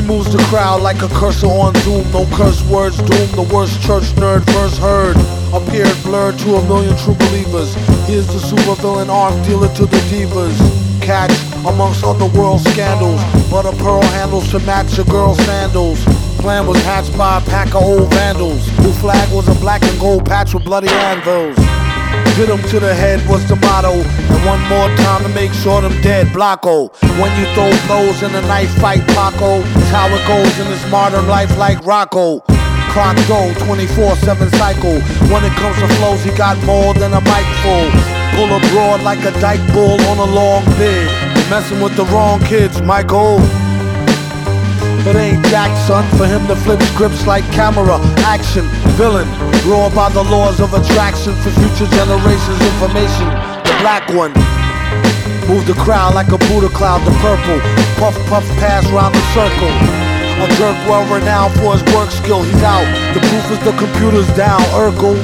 moves the crowd like a cursor on Zoom. No curse words doom. The worst church nerd first heard. Appeared blurred to a million true believers. Here's the supervillain arc dealer to the divas. Catch amongst underworld scandals. But a pearl handles to match a girl's sandals. Plan was hatched by a pack of old vandals. Whose flag was a black and gold patch with bloody anvils. Hit 'em to the head was the motto. And one more time to make sure them dead, Blocko. When you throw blows in a knife fight, Paco. It's how it goes in this modern life like Rocco. Clock go, 24-7 cycle. When it comes to flows, he got more than a mic full. Pull abroad like a dyke bull on a long bid. Messing with the wrong kids, Michael. It ain't Jack, son, for him to flip scripts like camera, action, villain. Raw by the laws of attraction for future generations' information. The black one. Move the crowd like a Buddha cloud, the purple. Puff, puff, pass round the circle. A jerk well renowned for his work skill, he's out. The proof is the computer's down, Urkel.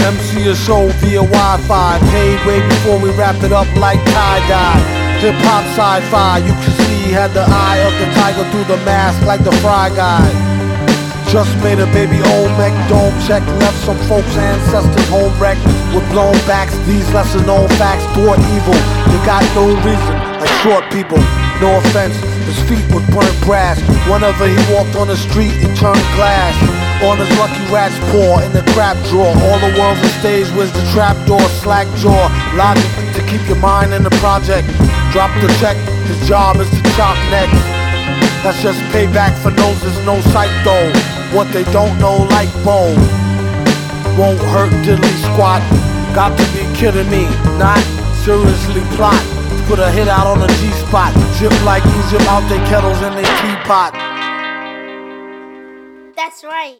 MC a show via Wi Fi. Paid way before we wrapped it up like tie dye. Hip hop sci fi, you can had the eye of the tiger through the mask like the Fry guy. Just made a baby Olmec dome check, left some folks' ancestors home wrecked with blown backs. These lesser known facts thwart evil. They got no reason, like short people. No offense, his feet would burnt brass. Whenever he walked on the street, it turned glass. On his lucky rat's paw in the crap drawer. All the world's a stage with the trap door, slack jaw. Logic to keep your mind in the project. Drop the check, his job is to chop necks. That's just payback for noses, no sight though. What they don't know, like bone. Won't hurt diddly squat. Got to be kidding me, not seriously plot. Put a hit out on the G spot. Drip like Egypt out their kettles in their teapot. That's right.